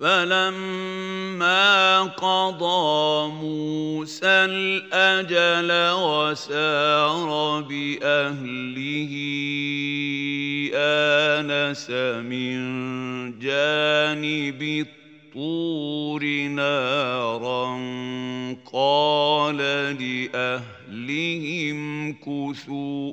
فلما قضى موسى الأجل وسار بأهله آنس من جانب الطور نارا قال لأهلهم كثوا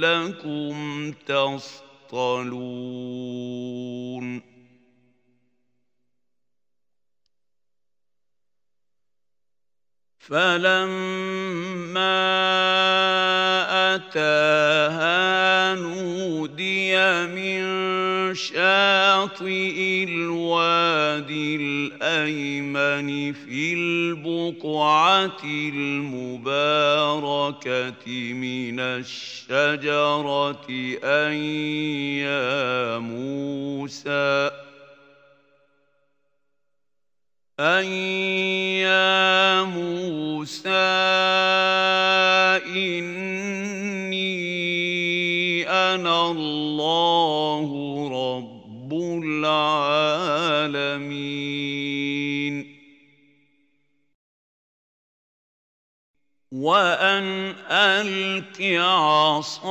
لعلكم تصطلون فلما أتاها نودي من شاطئ الوادي الأيمن في البقعة المباركة من الشجرة أن يا موسى أن يا موسى إني أنا الله العالمين. وأن ألق عصاك.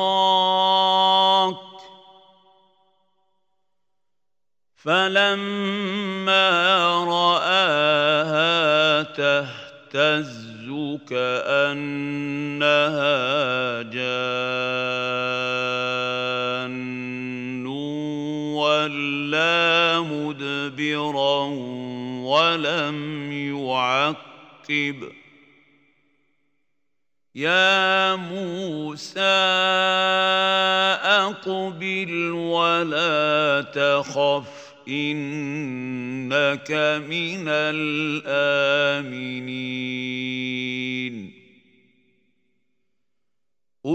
فلما رآها تهتز كأنها مدبرا ولم يعقب. يا موسى أقبل ولا تخف إنك من الآمنين.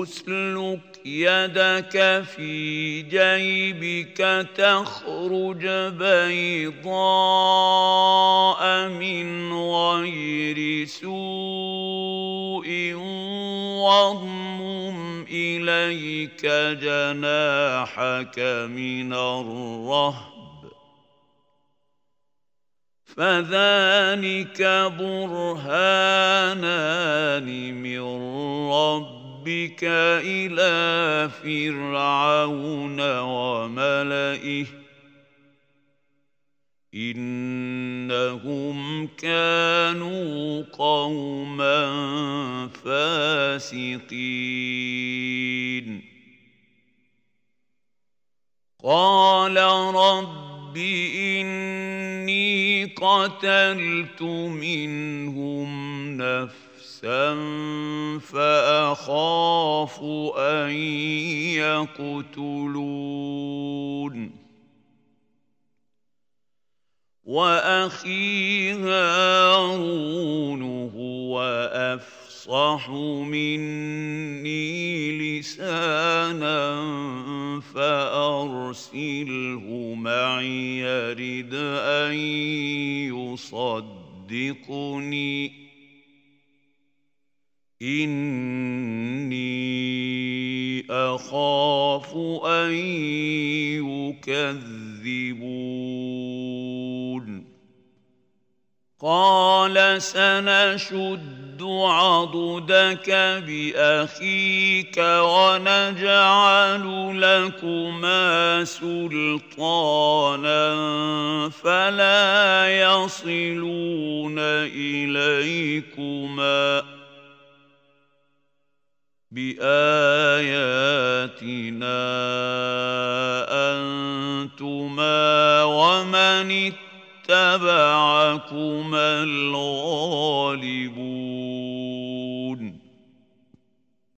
أسلك يدك في جيبك تخرج بيضاء من غير سوء واضمم إليك جناحك من الرهب. فذلك برهانان من ربك إلى فرعون وملئه. إنهم كانوا قوما فاسقين. قال رب إني قتلت منهم نفسا فأخاف أن يقتلون. وأخي هارون هو أفصح مني لسانا فأرسله معي يرد أن يصدقني. اني اخاف ان يكذبون قال سنشد عضدك باخيك ونجعل لكما سلطانا فلا يصلون اليكما بآياتنا أنتما ومن اتبعكما الغالبون